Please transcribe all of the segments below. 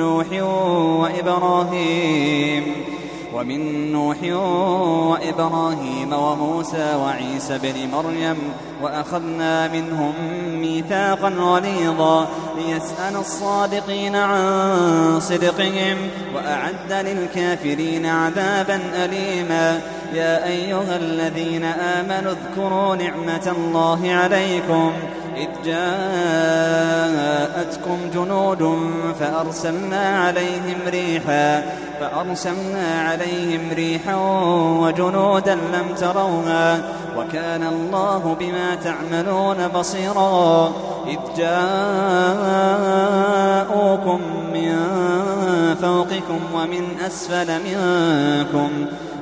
نوح وإبراهيم ومن نوح وإبراهيم وموسى وعيسى بن مريم وأخذنا منهم ميثاقا غليظا ليسأل الصادقين عن صدقهم وأعد للكافرين عذابا أليما. يا أيها الذين آمنوا اذكروا نعمة الله عليكم. إذ جاءتكم جنود فأرسلنا عليهم ريحا فأرسلنا عليهم ريحا وجنودا لم تروها وكان الله بما تعملون بصيرا. إذ جاءوكم من فوقكم ومن أسفل منكم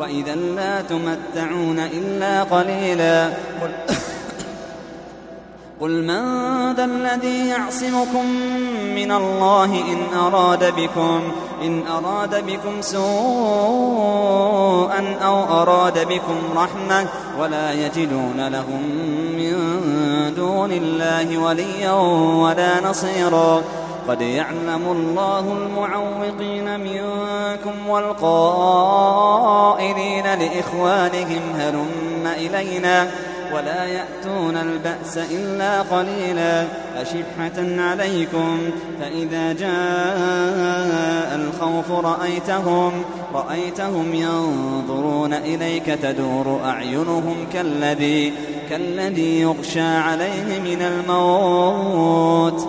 وإذا لا تمتعون إلا قليلا. قل, قل من ذا الذي يعصمكم من الله إن أراد بكم إن أراد بكم سوءا أو أراد بكم رحمة ولا يجدون لهم من دون الله وليا ولا نصيرا. قد يعلم الله المعوقين منكم والقائلين لإخوانهم هلم إلينا ولا يأتون البأس إلا قليلا أشحة عليكم فإذا جاء الخوف رأيتهم رأيتهم ينظرون إليك تدور أعينهم كالذي كالذي يغشى عليه من الموت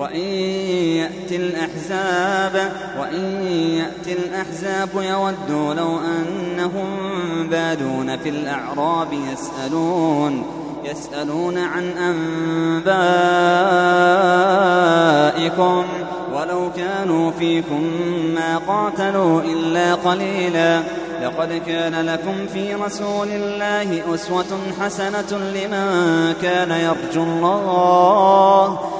وإن يأتي الأحزاب وإن يأتي الأحزاب يودوا لو أنهم بادون في الأعراب يسألون يسألون عن أنبائكم. ولو كانوا فيكم ما قاتلوا إلا قليلا لقد كان لكم في رسول الله أسوة حسنة لمن كان يرجو الله.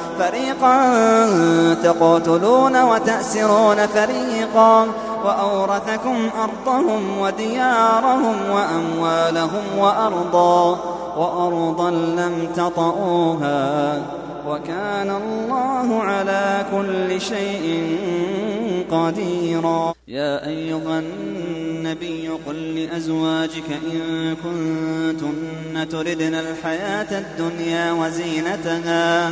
فريقا تقتلون وتأسرون فريقا وأورثكم أرضهم وديارهم وأموالهم وأرضا وأرضا لم تطئوها وكان الله على كل شيء قديرا. يا أيها النبي قل لأزواجك إن كنتن تردن الحياة الدنيا وزينتها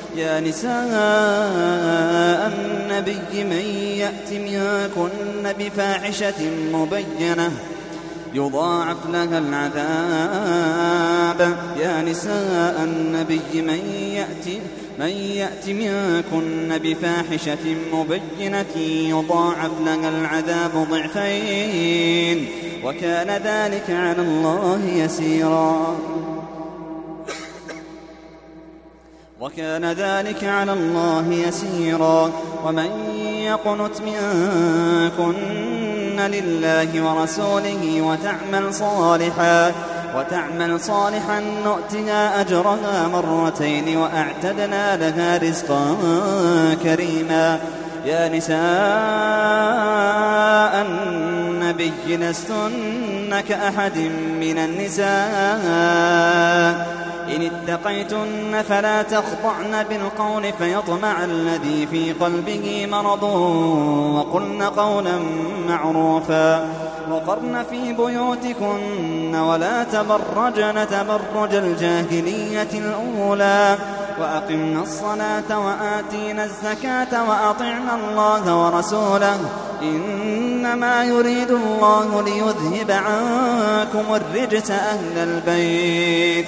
يا نساء النبي من يأت منكن بفاحشة مبينة يضاعف لها العذاب. يا نساء النبي من يأتي من يأت منكن بفاحشة مبينة يضاعف لها العذاب ضعفين. وكان ذلك على الله يسيرا. وكان ذلك على الله يسيرا. ومن يقنت منكن لله ورسوله وتعمل صالحا وتعمل صالحا نؤتها أجرها مرتين وأعتدنا لها رزقا كريما. يا نساء النبي لستن كأحد من النساء. إن اتقيتن فلا تخضعن بالقول فيطمع الذي في قلبه مرض وقلن قولا معروفا وقرن في بيوتكن ولا تبرجن تبرج الجاهلية الأولى وأقمنا الصلاة وآتينا الزكاة وأطعنا الله ورسوله إنما يريد الله ليذهب عنكم الرجس أهل البيت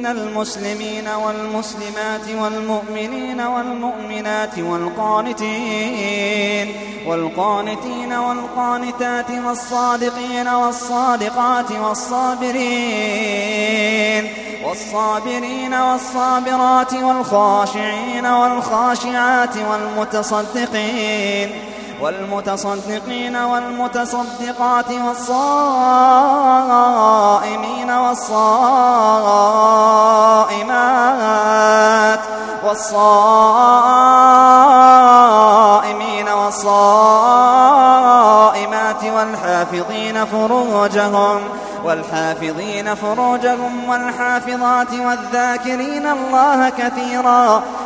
إن المسلمين والمسلمات والمؤمنين والمؤمنات والقانتين والقانتين والقانتات والصادقين والصادقات والصابرين والصابرين والصابرات والخاشعين والخاشعات والمتصدقين والمتصدقين والمتصدقات والصائمين والصائمات والصائمين والصائمات والحافظين فروجهم والحافظين فروجهم والحافظات والذاكرين الله كثيرا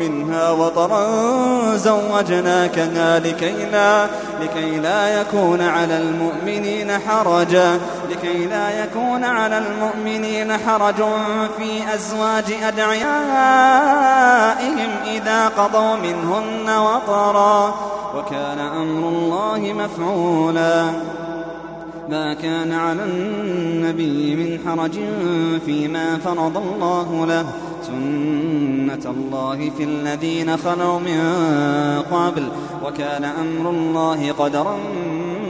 منها وطرا زوجناكها لكي لا, لكي لا يكون على المؤمنين حرجا لكي لا يكون على المؤمنين حرج في أزواج أدعيائهم إذا قضوا منهن وطرا. وكان أمر الله مفعولا. ما كان على النبي من حرج فيما فرض الله له. سنة الله في الذين خلوا من قبل وكان أمر الله قدرا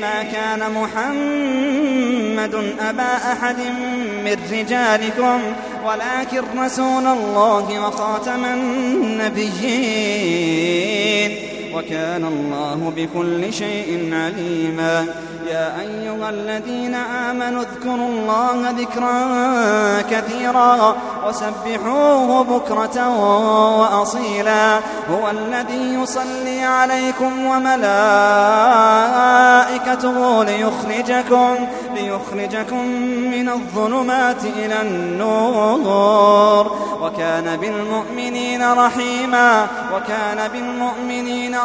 ما كان محمد أبا أحد من رجالكم ولكن رسول الله وخاتم النبيين. وكان الله بكل شيء عليما. يا أيها الذين آمنوا اذكروا الله ذكرا كثيرا وسبحوه بكرة وأصيلا. هو الذي يصلي عليكم وملائكته ليخرجكم ليخرجكم من الظلمات إلى النور. وكان بالمؤمنين رحيما. وكان بالمؤمنين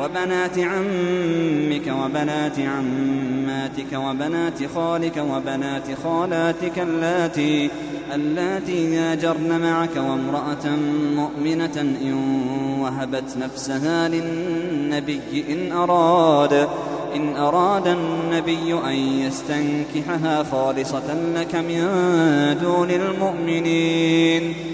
وبنات عمك وبنات عماتك وبنات خالك وبنات خالاتك اللاتي اللاتي هاجرن معك وامرأة مؤمنة إن وهبت نفسها للنبي إن أراد إن أراد النبي أن يستنكحها خالصة لك من دون المؤمنين.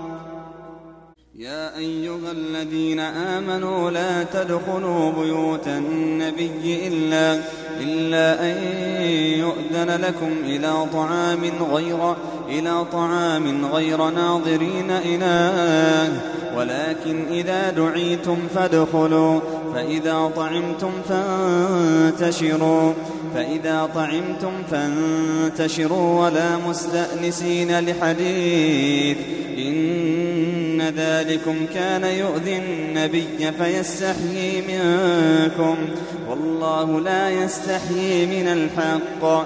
أيها الذين آمنوا لا تدخلوا بيوت النبي إلا إلا أن يؤذن لكم إلى طعام غير إلى طعام غير ناظرين إله ولكن إذا دعيتم فادخلوا فإذا طعمتم فانتشروا فإذا طعمتم فانتشروا ولا مستأنسين لحديث إن ذلكم كان يؤذي النبي فيستحيي منكم والله لا يستحيي من الحق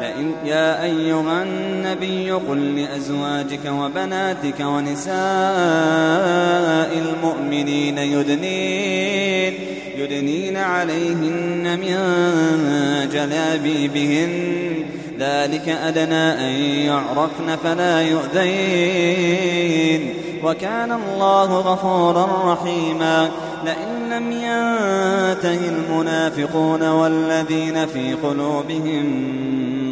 لئن يا أيها النبي قل لأزواجك وبناتك ونساء المؤمنين يدنين يدنين عليهن من جلابيبهن. ذلك أدنى أن يعرفن فلا يؤذين. وكان الله غفورا رحيما. لئن لم ينته المنافقون والذين في قلوبهم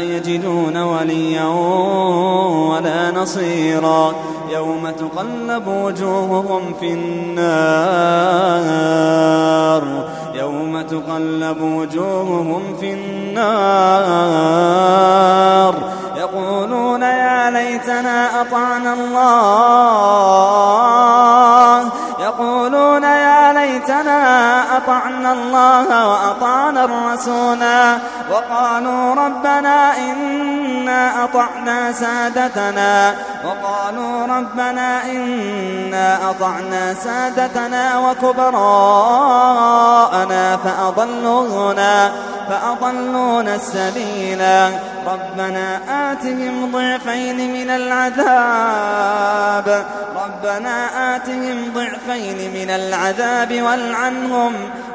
لا يجدون وليا ولا نصيرا. يوم تقلب وجوههم في النار. يوم تقلب وجوههم في النار. يقولون يا ليتنا أطعنا الله. يقولون يا ليتنا أطعنا الله وأطعنا الرسولا. وقالوا ربنا إنا أطعنا سادتنا. وقالوا ربنا إنا أطعنا سادتنا وكبراءنا فأضلونا فأضلونا السبيلا ربنا آتهم ضعفين من العذاب. ربنا آتهم ضعفين من العذاب والعنهم